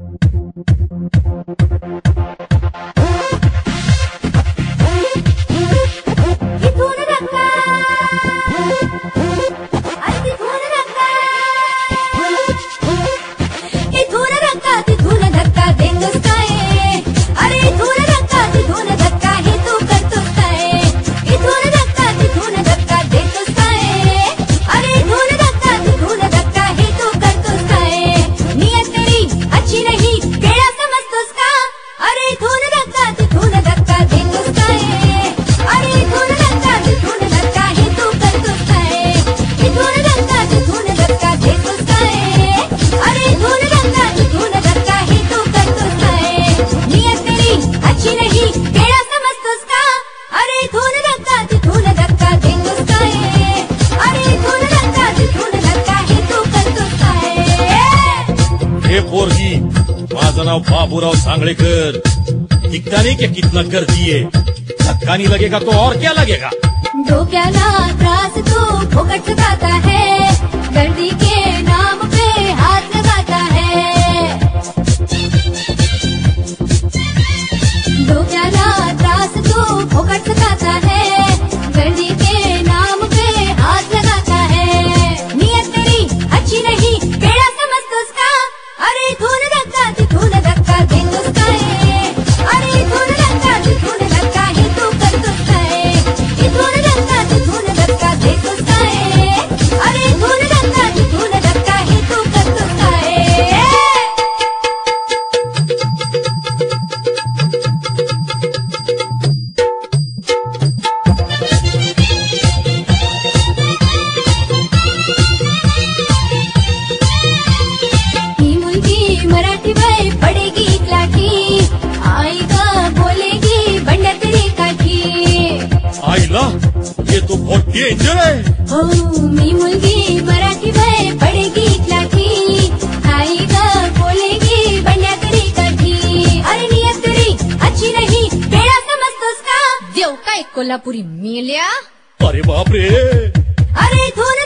Thank you. हे पोरगी, माझं नाव बाबूराव सांगळेकर. दिखता नहीं क्या कितना कर दिए धक्का नहीं लगेगा तो और क्या लगेगा? डोक्याला त्रास तू फुकट खाता है. गर्दी के नाम पे हाथ लगाता है. डोक्याला त्रास तू फुकट खाता है. आईला ये तो बहुत डेंजर है। हो मी मुलगी मराठी बाई पडेगी लाठी आएगा बोलेगी बन्या करी काठी अरे नियत अच्छी नहीं बेड़ा समजतोस का देव काय कोल्हापुरी मेल्या अरे बाप रे। अरे धोन